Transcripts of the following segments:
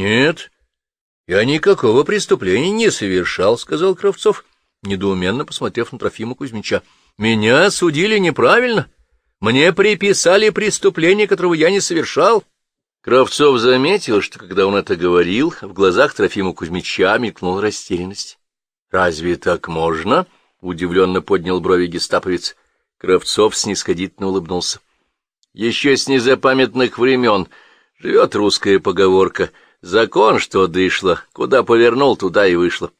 Нет, я никакого преступления не совершал, — сказал Кравцов, недоуменно посмотрев на Трофима Кузьмича. — Меня судили неправильно. Мне приписали преступление, которого я не совершал. Кравцов заметил, что, когда он это говорил, в глазах Трофима Кузьмича мелькнула растерянность. — Разве так можно? — удивленно поднял брови гестаповец. Кравцов снисходительно улыбнулся. — Еще с незапамятных времен живет русская поговорка «Закон, что дышло, куда повернул, туда и вышло».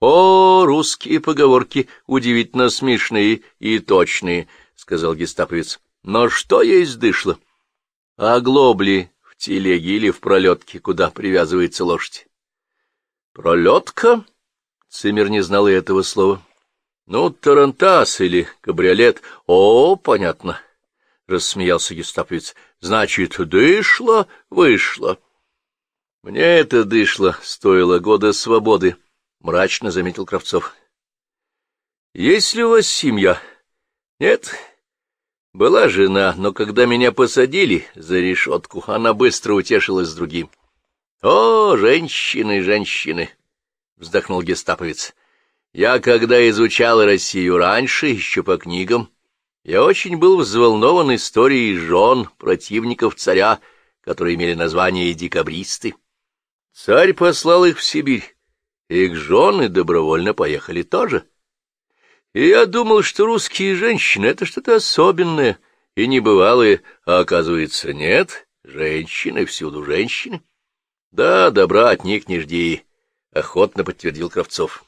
О, русские поговорки удивительно смешные и точные, — сказал гестаповец. — Но что есть дышло? А глобли в телеге или в пролетке, куда привязывается лошадь? — Пролетка? — Цимер не знал и этого слова. — Ну, тарантас или кабриолет. О, понятно, — рассмеялся гестаповец. — Значит, дышло, вышло. — Мне это дышло стоило года свободы, — мрачно заметил Кравцов. — Есть ли у вас семья? — Нет. Была жена, но когда меня посадили за решетку, она быстро утешилась с другим. — О, женщины, женщины! — вздохнул гестаповец. — Я, когда изучал Россию раньше, еще по книгам, я очень был взволнован историей жен противников царя, которые имели название декабристы. Царь послал их в Сибирь, их жены добровольно поехали тоже. — и я думал, что русские женщины — это что-то особенное и небывалое, а оказывается, нет, женщины всюду женщины. Да, добра от них не жди, — охотно подтвердил Кравцов.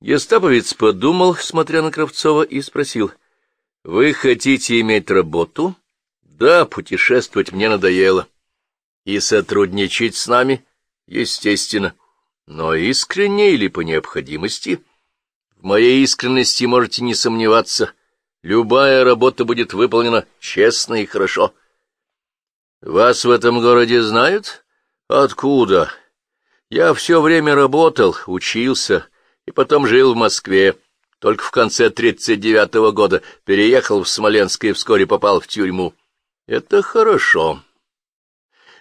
Гестаповец подумал, смотря на Кравцова, и спросил, — Вы хотите иметь работу? — Да, путешествовать мне надоело. — И сотрудничать с нами? — Естественно. Но искренне или по необходимости — в моей искренности можете не сомневаться. Любая работа будет выполнена честно и хорошо. Вас в этом городе знают? Откуда? Я все время работал, учился и потом жил в Москве. Только в конце тридцать девятого года переехал в Смоленск и вскоре попал в тюрьму. Это хорошо.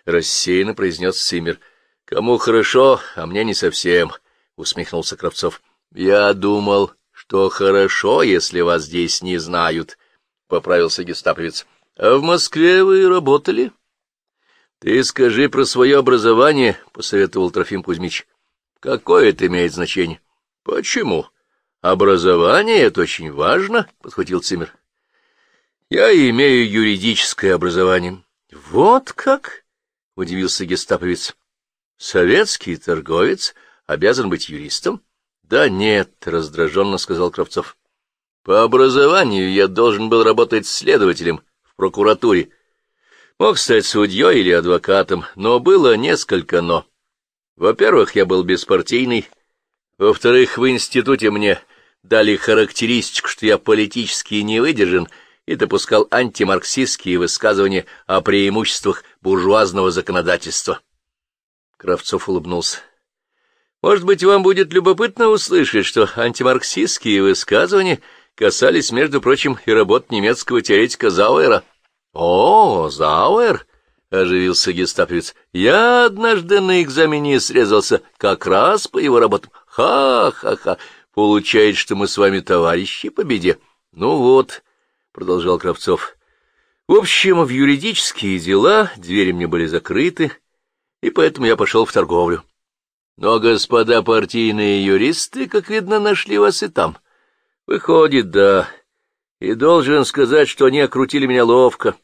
Рассеянно произнес Симер. Кому хорошо, а мне не совсем, — усмехнулся Кравцов. Я думал, что хорошо, если вас здесь не знают, — поправился гестаповец. — А в Москве вы работали? — Ты скажи про свое образование, — посоветовал Трофим Кузьмич. — Какое это имеет значение? — Почему? — Образование — это очень важно, — подхватил Цимер. — Я имею юридическое образование. — Вот как? — удивился гестаповец. — Советский торговец обязан быть юристом? —— Да нет, — раздраженно сказал Кравцов. — По образованию я должен был работать следователем в прокуратуре. Мог стать судьей или адвокатом, но было несколько «но». Во-первых, я был беспартийный. Во-вторых, в институте мне дали характеристику, что я политически не выдержан и допускал антимарксистские высказывания о преимуществах буржуазного законодательства. Кравцов улыбнулся. Может быть, вам будет любопытно услышать, что антимарксистские высказывания касались, между прочим, и работ немецкого теоретика Зауэра. — О, Зауэр! — оживился гестаповец. — Я однажды на экзамене срезался как раз по его работам. Ха-ха-ха! Получается, что мы с вами товарищи по беде. — Ну вот, — продолжал Кравцов. — В общем, в юридические дела двери мне были закрыты, и поэтому я пошел в торговлю. Но господа партийные юристы, как видно, нашли вас и там. Выходит, да. И должен сказать, что они окрутили меня ловко.